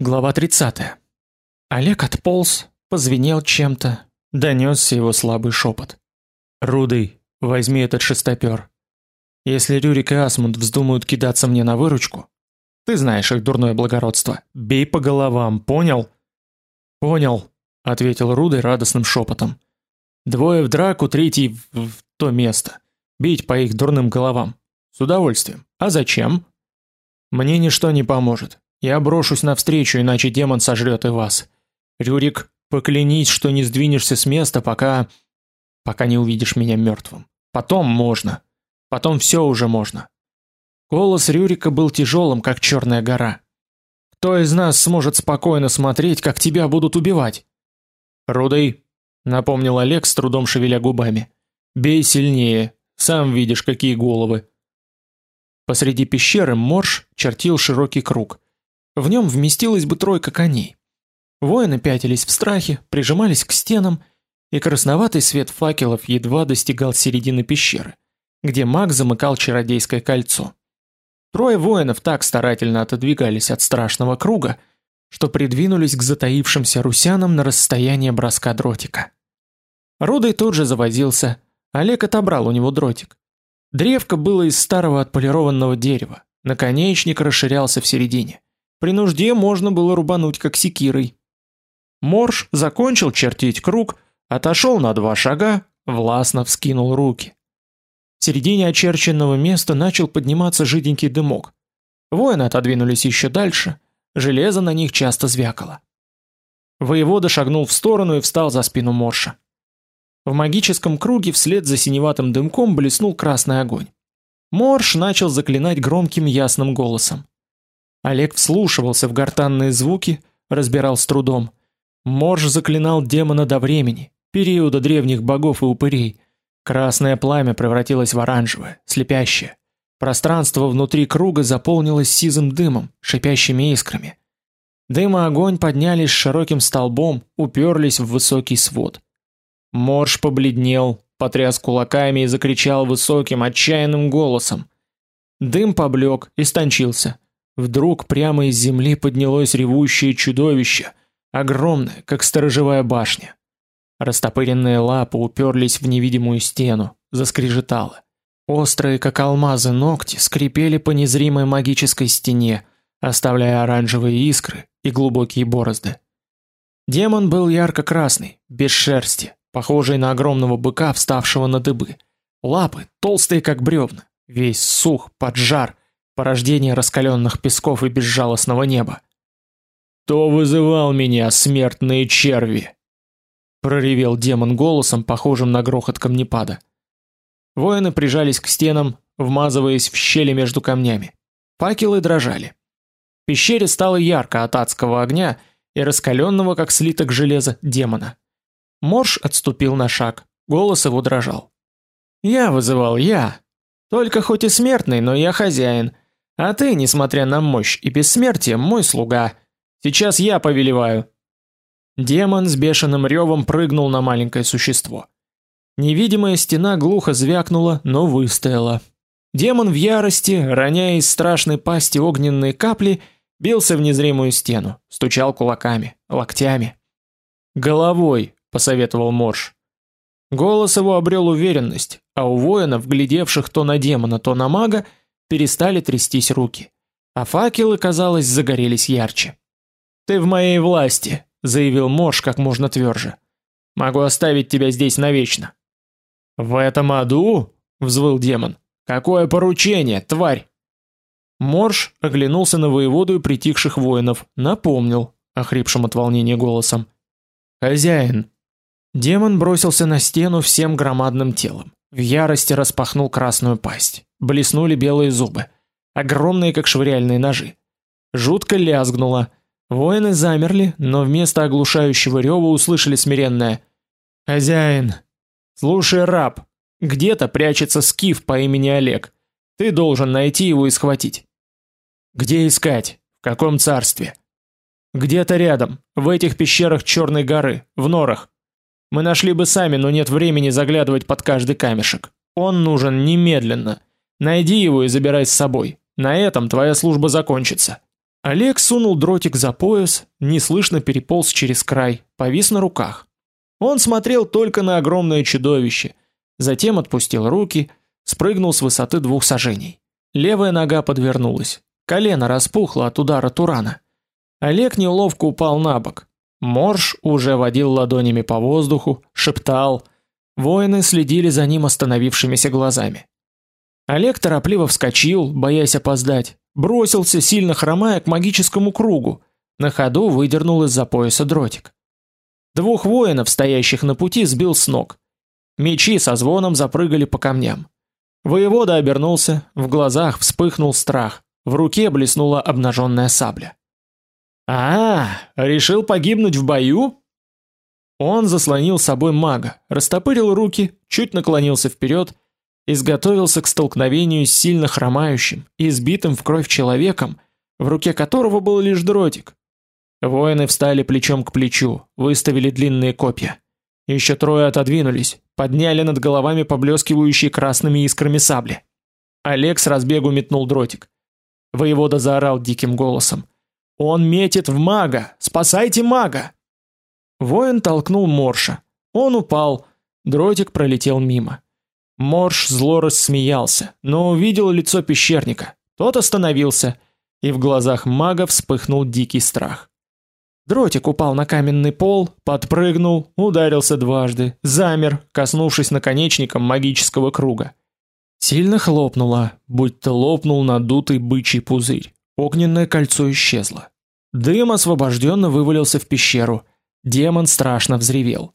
Глава 30. Олег отполз, позвенел чем-то, донесся его слабый шепот. Рудый, возьми этот шестопер. Если Рюрик и Асмунд вздумают кидаться мне на выручку, ты знаешь их дурное благородство. Бей по головам, понял? Понял, ответил Рудый радостным шепотом. Двое в драку, третий в, в то место. Бить по их дурным головам. С удовольствием. А зачем? Мне ничто не поможет. Я брошусь навстречу, иначе демон сожрет и вас. Рюрик, поклянись, что не сдвинешься с места, пока пока не увидишь меня мертвым. Потом можно. Потом все уже можно. Голос Рюрика был тяжелым, как черная гора. Кто из нас сможет спокойно смотреть, как тебя будут убивать? Рудой, напомнил Олег с трудом шевеля губами. Бей сильнее. Сам видишь, какие головы. Посреди пещеры Морж чертил широкий круг. В нем вместилась бы тройка коней. Воины пятились в страхе, прижимались к стенам, и красноватый свет факелов едва достигал середины пещеры, где маг замыкал чародейское кольцо. Трое воинов так старательно отодвигались от страшного круга, что придвинулись к затаившимся русянам на расстояние броска дротика. Рудой тут же завозился, Олег отобрал у него дротик. Древко было из старого отполированного дерева, наконечник расширялся в середине. При нужде можно было рубануть как секирой. Морж закончил чертить круг, отошел на два шага, властно вскинул руки. В середине очерченного места начал подниматься жиденький дымок. Воины отодвинулись еще дальше, железо на них часто звякало. Воевода шагнул в сторону и встал за спину Морша. В магическом круге вслед за синеватым дымком блеснул красный огонь. Морш начал заклинать громким ясным голосом. Олег вслушивался в гортанные звуки, разбирал с трудом. Морж заклинал демона до времени, периода древних богов и упырей. Красное пламя превратилось в оранжевое, слепящее. Пространство внутри круга заполнилось сизым дымом, шипящими искрами. Дым и огонь поднялись широким столбом, уперлись в высокий свод. Морж побледнел, потряс кулаками и закричал высоким, отчаянным голосом. Дым поблек, истончился. Вдруг прямо из земли поднялось ревущее чудовище, огромное, как сторожевая башня. Растопыренные лапы уперлись в невидимую стену, заскрежетало. Острые, как алмазы, ногти скрипели по незримой магической стене, оставляя оранжевые искры и глубокие борозды. Демон был ярко-красный, без шерсти, похожий на огромного быка, вставшего на дыбы. Лапы толстые, как бревна, весь сух, поджар, порождение раскаленных песков и безжалостного неба. «Кто вызывал меня, смертные черви?» проревел демон голосом, похожим на грохот камнепада. Воины прижались к стенам, вмазываясь в щели между камнями. Факелы дрожали. В пещере стало ярко от адского огня и раскаленного, как слиток железа, демона. Морж отступил на шаг, голос его дрожал. «Я вызывал, я. Только хоть и смертный, но я хозяин. А ты, несмотря на мощь и бессмертие, мой слуга. Сейчас я повелеваю. Демон с бешеным ревом прыгнул на маленькое существо. Невидимая стена глухо звякнула, но выстояла. Демон в ярости, роняя из страшной пасти огненные капли, бился в незримую стену, стучал кулаками, локтями. "Головой", посоветовал Морж. Голос его обрел уверенность, а у воинов, глядевших то на демона, то на мага, перестали трястись руки, а факелы, казалось, загорелись ярче. Ты в моей власти, заявил Морж как можно тверже. Могу оставить тебя здесь навечно. В этом аду, взвыл демон. Какое поручение, тварь? Морж оглянулся на воеводу и притихших воинов, напомнил охрипшим от волнения голосом: "Хозяин". Демон бросился на стену всем громадным телом. В ярости распахнул красную пасть. Блеснули белые зубы, огромные как швыряльные ножи. Жутко лязгнуло. Воины замерли, но вместо оглушающего рева услышали смиренное: "Хозяин, слушай, раб, где-то прячется скиф по имени Олег. Ты должен найти его и схватить". "Где искать? В каком царстве?" "Где-то рядом, в этих пещерах Черной горы, в норах. Мы нашли бы сами, но нет времени заглядывать под каждый камешек. Он нужен немедленно. Найди его и забирай с собой. На этом твоя служба закончится. Олег сунул дротик за пояс, неслышно переполз через край, повис на руках. Он смотрел только на огромное чудовище, затем отпустил руки, спрыгнул с высоты двух саженей. Левая нога подвернулась, колено распухло от удара турана. Олег неловко упал на бок. Морж уже водил ладонями по воздуху, шептал. Воины следили за ним остановившимися глазами. Олег торопливо вскочил, боясь опоздать, бросился, сильно хромая, к магическому кругу. На ходу выдернул из-за пояса дротик. Двух воинов, стоящих на пути, сбил с ног. Мечи со звоном запрыгали по камням. Воевода обернулся, в глазах вспыхнул страх, в руке блеснула обнаженная сабля. А, решил погибнуть в бою? Он заслонил собой мага, растопырил руки, чуть наклонился вперед, изготовился к столкновению с сильно хромающим и избитым в кровь человеком, в руке которого был лишь дротик. Воины встали плечом к плечу, выставили длинные копья. Еще трое отодвинулись, подняли над головами поблескивающие красными искрами сабли. Олег с разбегу метнул дротик. Воевода заорал диким голосом: он метит в мага! Спасайте мага!» Воин толкнул Морша. Он упал. Дротик пролетел мимо. Морш зло рассмеялся, но увидел лицо пещерника. Тот остановился, и в глазах мага вспыхнул дикий страх. Дротик упал на каменный пол, подпрыгнул, ударился дважды, замер, коснувшись наконечником магического круга. Сильно хлопнуло, будто лопнул надутый бычий пузырь. Огненное кольцо исчезло. Дым освобожденно вывалился в пещеру. Демон страшно взревел.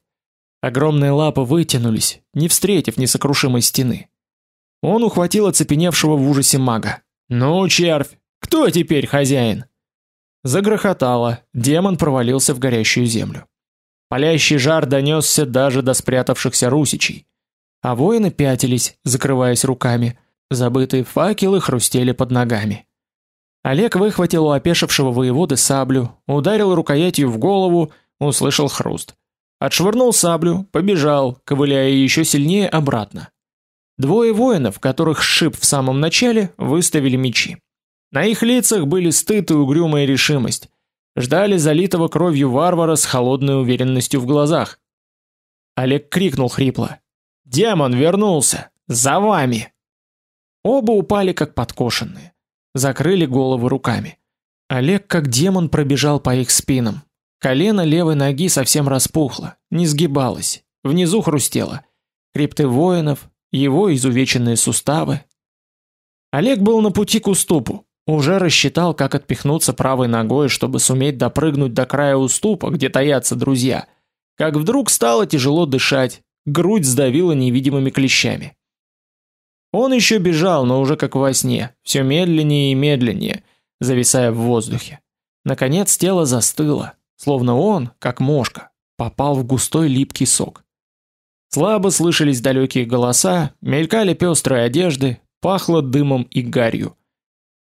Огромные лапы вытянулись, не встретив несокрушимой стены. Он ухватил оцепеневшего в ужасе мага. «Ну, червь, кто теперь хозяин?» Загрохотало, демон провалился в горящую землю. Палящий жар донесся даже до спрятавшихся русичей. А воины пятились, закрываясь руками. Забытые факелы хрустели под ногами. Олег выхватил у опешившего воеводы саблю, ударил рукоятью в голову, услышал хруст. Отшвырнул саблю, побежал, ковыляя еще сильнее обратно. Двое воинов, которых сшиб в самом начале, выставили мечи. На их лицах были стыд и угрюмая решимость. Ждали залитого кровью варвара с холодной уверенностью в глазах. Олег крикнул хрипло: "Демон вернулся! За вами!" Оба упали как подкошенные закрыли головы руками. Олег как демон пробежал по их спинам. Колено левой ноги совсем распухло, не сгибалось, внизу хрустело. Крепты воинов, его изувеченные суставы. Олег был на пути к уступу, уже рассчитал, как отпихнуться правой ногой, чтобы суметь допрыгнуть до края уступа, где таятся друзья. Как вдруг стало тяжело дышать, грудь сдавила невидимыми клещами. Он еще бежал, но уже как во сне, все медленнее и медленнее, зависая в воздухе. Наконец тело застыло, словно он, как мошка, попал в густой липкий сок. Слабо слышались далекие голоса, мелькали пестрые одежды, пахло дымом и гарью.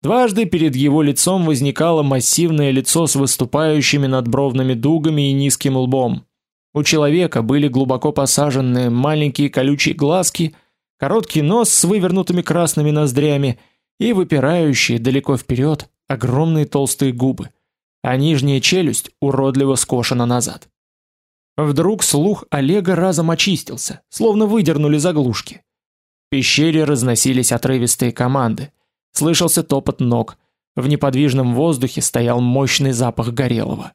Дважды перед его лицом возникало массивное лицо с выступающими надбровными дугами и низким лбом. У человека были глубоко посаженные маленькие колючие глазки короткий нос с вывернутыми красными ноздрями и выпирающие далеко вперед огромные толстые губы, а нижняя челюсть уродливо скошена назад. Вдруг слух Олега разом очистился, словно выдернули заглушки. В пещере разносились отрывистые команды, слышался топот ног, в неподвижном воздухе стоял мощный запах горелого.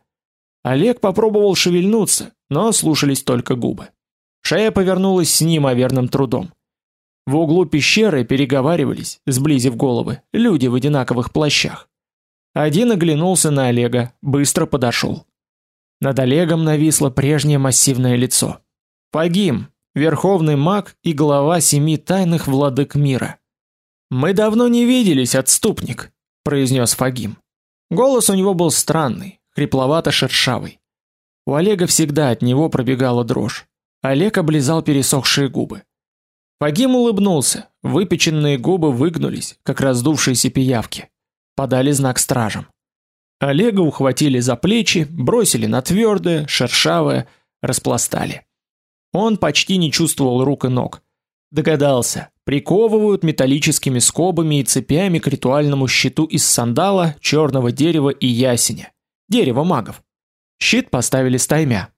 Олег попробовал шевельнуться, но слушались только губы. Шея повернулась с неимоверным трудом. В углу пещеры переговаривались, сблизив головы, люди в одинаковых плащах. Один оглянулся на Олега, быстро подошел. Над Олегом нависло прежнее массивное лицо. Погим, верховный маг и глава семи тайных владык мира. Мы давно не виделись, отступник, произнес Фагим. Голос у него был странный, хрипловато-шершавый. У Олега всегда от него пробегала дрожь. Олег облизал пересохшие губы. Фагим улыбнулся, выпеченные губы выгнулись, как раздувшиеся пиявки. Подали знак стражам. Олега ухватили за плечи, бросили на твердое, шершавое, распластали. Он почти не чувствовал рук и ног. Догадался. Приковывают металлическими скобами и цепями к ритуальному щиту из сандала, черного дерева и ясеня. Дерево магов. Щит поставили стаймя.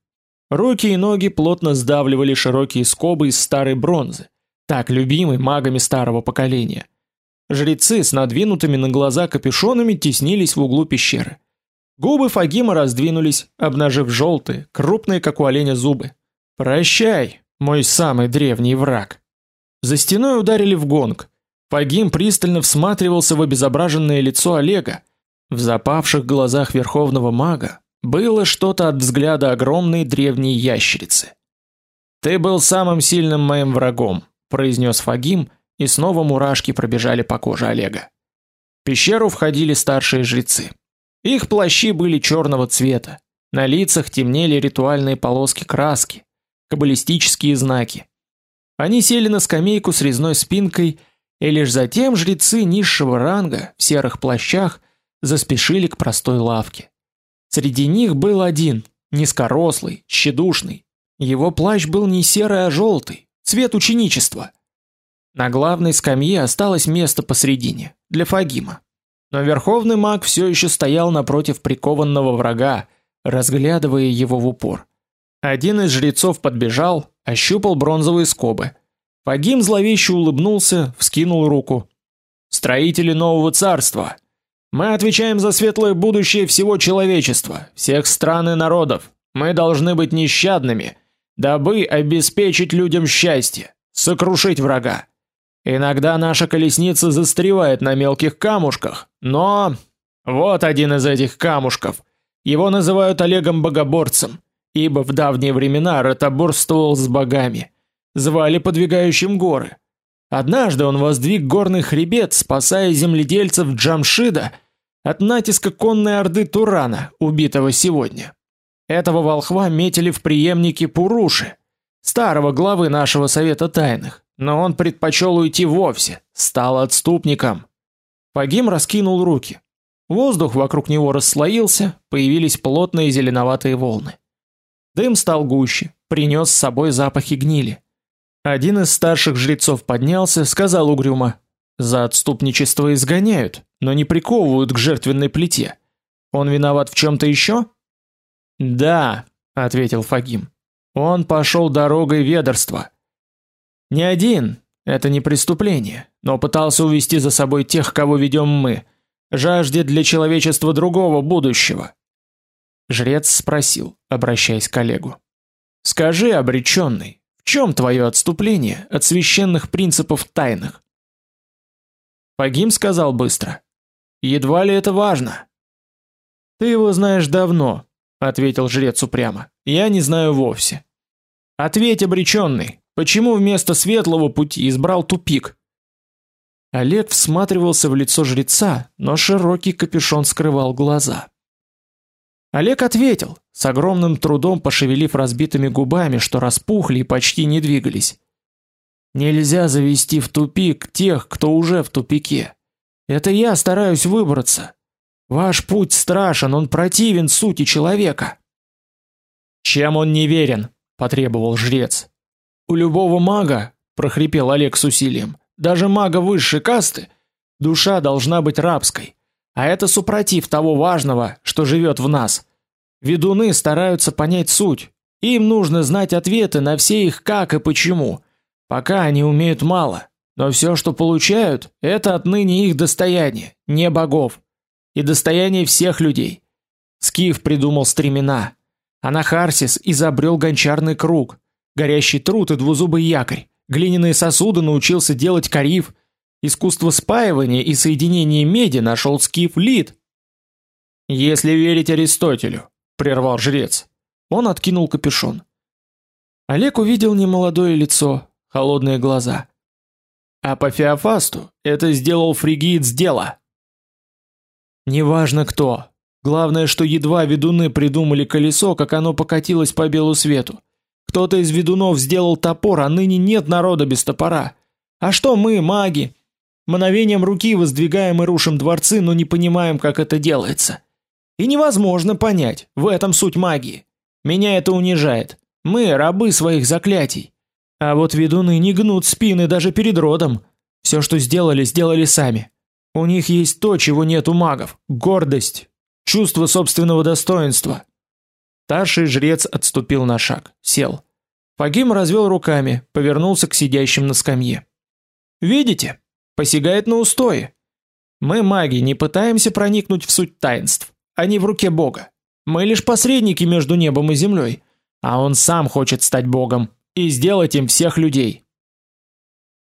Руки и ноги плотно сдавливали широкие скобы из старой бронзы, так любимой магами старого поколения. Жрецы с надвинутыми на глаза капюшонами теснились в углу пещеры. Губы Фагима раздвинулись, обнажив желтые, крупные как у оленя зубы. Прощай, мой самый древний враг. За стеной ударили в гонг. Фагим пристально всматривался в обезображенное лицо Олега. В запавших глазах верховного мага было что-то от взгляда огромной древней ящерицы. Ты был самым сильным моим врагом, произнес Фагим, и снова мурашки пробежали по коже Олега. В пещеру входили старшие жрецы. Их плащи были черного цвета. На лицах темнели ритуальные полоски краски, каббалистические знаки. Они сели на скамейку с резной спинкой, и лишь затем жрецы низшего ранга в серых плащах заспешили к простой лавке. Среди них был один, низкорослый, тщедушный. Его плащ был не серый, а желтый, цвет ученичества. На главной скамье осталось место посредине для Фагима. Но верховный маг все еще стоял напротив прикованного врага, разглядывая его в упор. Один из жрецов подбежал, ощупал бронзовые скобы. Фагим зловеще улыбнулся, вскинул руку. Строители нового царства, мы отвечаем за светлое будущее всего человечества, всех стран и народов. Мы должны быть нещадными, дабы обеспечить людям счастье, сокрушить врага. Иногда наша колесница застревает на мелких камушках, но вот один из этих камушков. Его называют Олегом Богоборцем, ибо в давние времена ротоборствовал с богами. Звали подвигающим горы. Однажды он воздвиг горный хребет, спасая земледельцев Джамшида от натиска конной орды Турана, убитого сегодня. Этого волхва метили в преемники Пуруши, старого главы нашего совета тайных, но он предпочел уйти вовсе, стал отступником. Пагим раскинул руки. Воздух вокруг него расслоился, появились плотные зеленоватые волны. Дым стал гуще, принес с собой запахи гнили. Один из старших жрецов поднялся, сказал угрюмо: "За отступничество изгоняют, но не приковывают к жертвенной плите. Он виноват в чем то еще? "Да", ответил Фагим. "Он пошел дорогой ведерства. Не один, это не преступление, но пытался увести за собой тех, кого ведем мы, жаждет для человечества другого будущего". Жрец спросил, обращаясь к коллегу: "Скажи, обреченный, чем твое отступление от священных принципов тайных? Пагим сказал быстро: "Едва ли это важно". Ты его знаешь давно, ответил жрец упрямо. Я не знаю вовсе. Ответь, обреченный, почему вместо светлого пути избрал тупик? Олег всматривался в лицо жреца, но широкий капюшон скрывал глаза. Олег ответил, с огромным трудом пошевелив разбитыми губами, что распухли и почти не двигались. Нельзя завести в тупик тех, кто уже в тупике. Это я стараюсь выбраться. Ваш путь страшен, он противен сути человека. Чем он неверен? потребовал жрец. У любого мага, прохрипел Олег с усилием, даже мага высшей касты, душа должна быть рабской. А это супротив того важного, что живет в нас. Ведуны стараются понять суть. Им нужно знать ответы на все их как и почему. Пока они умеют мало, но все, что получают, это отныне их достояние, не богов, и достояние всех людей. Скиф придумал стремена, а Нахарсис изобрел гончарный круг, горящий труд и двузубый якорь. Глиняные сосуды научился делать Кариф, Искусство спаивания и соединения меди нашел скиф Лид. Если верить Аристотелю, прервал жрец. Он откинул капюшон. Олег увидел немолодое лицо, холодные глаза. А по Феофасту это сделал фригиец дела. Неважно кто. Главное, что едва ведуны придумали колесо, как оно покатилось по белу свету. Кто-то из ведунов сделал топор, а ныне нет народа без топора. А что мы, маги? Мановением руки воздвигаем и рушим дворцы, но не понимаем, как это делается. И невозможно понять, в этом суть магии. Меня это унижает. Мы рабы своих заклятий. А вот ведуны не гнут спины даже перед родом. Все, что сделали, сделали сами. У них есть то, чего нет у магов: гордость, чувство собственного достоинства. Старший жрец отступил на шаг, сел. Фагим развел руками, повернулся к сидящим на скамье. Видите? Посягает на устои. Мы маги не пытаемся проникнуть в суть таинств, они в руке Бога. Мы лишь посредники между небом и землей, а он сам хочет стать Богом и сделать им всех людей.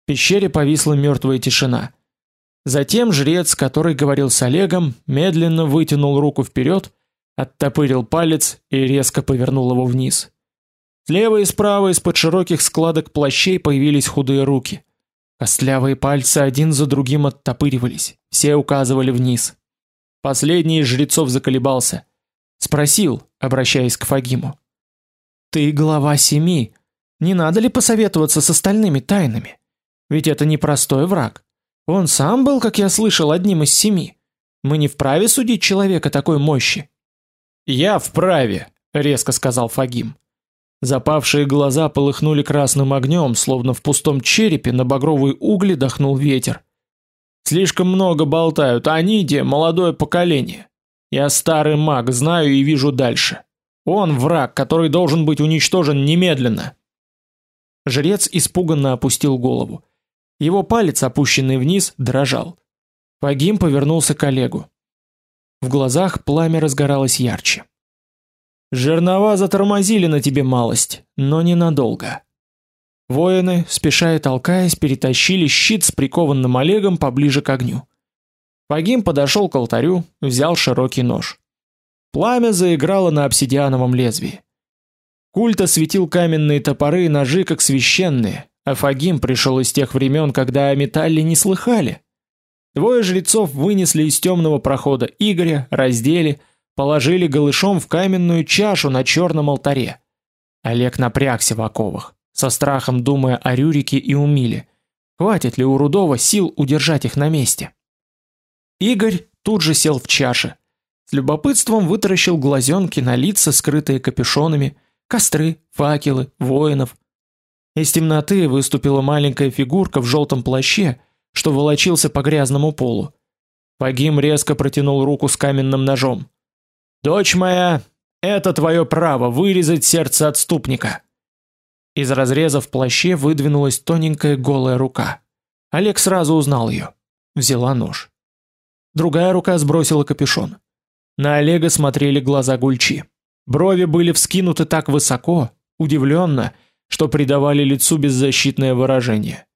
В пещере повисла мертвая тишина. Затем жрец, который говорил с Олегом, медленно вытянул руку вперед, оттопырил палец и резко повернул его вниз. Слева и справа из-под широких складок плащей появились худые руки. Костлявые пальцы один за другим оттопыривались, все указывали вниз. Последний из жрецов заколебался, спросил, обращаясь к Фагиму: "Ты глава семи, не надо ли посоветоваться с остальными тайнами? Ведь это не простой враг. Он сам был, как я слышал, одним из семи. Мы не вправе судить человека такой мощи. Я вправе, резко сказал Фагим. Запавшие глаза полыхнули красным огнем, словно в пустом черепе на багровые угли дохнул ветер. Слишком много болтают, а они где молодое поколение. Я старый маг, знаю и вижу дальше. Он враг, который должен быть уничтожен немедленно. Жрец испуганно опустил голову. Его палец, опущенный вниз, дрожал. Фагим повернулся к Олегу. В глазах пламя разгоралось ярче. Жернова затормозили на тебе малость, но ненадолго. Воины, спеша и толкаясь, перетащили щит с прикованным Олегом поближе к огню. Фагим подошел к алтарю, взял широкий нож. Пламя заиграло на обсидиановом лезвии. Культ осветил каменные топоры и ножи как священные, а Фагим пришел из тех времен, когда о металле не слыхали. Двое жрецов вынесли из темного прохода Игоря, раздели, положили голышом в каменную чашу на черном алтаре. Олег напрягся в оковах, со страхом думая о Рюрике и Умиле. Хватит ли у Рудова сил удержать их на месте? Игорь тут же сел в чаше. С любопытством вытаращил глазенки на лица, скрытые капюшонами, Костры, факелы, воинов. Из темноты выступила маленькая фигурка в желтом плаще, что волочился по грязному полу. Погим резко протянул руку с каменным ножом. «Дочь моя, это твое право вырезать сердце отступника!» Из разреза в плаще выдвинулась тоненькая голая рука. Олег сразу узнал ее. Взяла нож. Другая рука сбросила капюшон. На Олега смотрели глаза Гульчи. Брови были вскинуты так высоко, удивленно, что придавали лицу беззащитное выражение.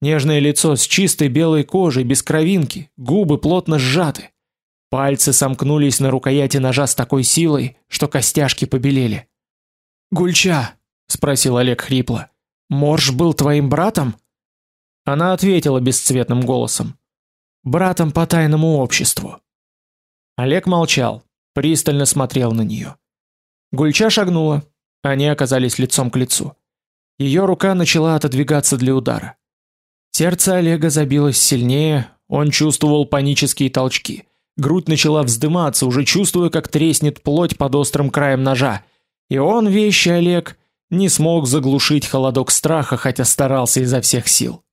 Нежное лицо с чистой белой кожей, без кровинки, губы плотно сжаты. Пальцы сомкнулись на рукояти ножа с такой силой, что костяшки побелели. "Гульча", спросил Олег хрипло. "Морж был твоим братом?" Она ответила бесцветным голосом: "Братом по тайному обществу". Олег молчал, пристально смотрел на нее. Гульча шагнула. Они оказались лицом к лицу. Ее рука начала отодвигаться для удара. Сердце Олега забилось сильнее, он чувствовал панические толчки. Грудь начала вздыматься, уже чувствуя, как треснет плоть под острым краем ножа. И он, вещий Олег, не смог заглушить холодок страха, хотя старался изо всех сил.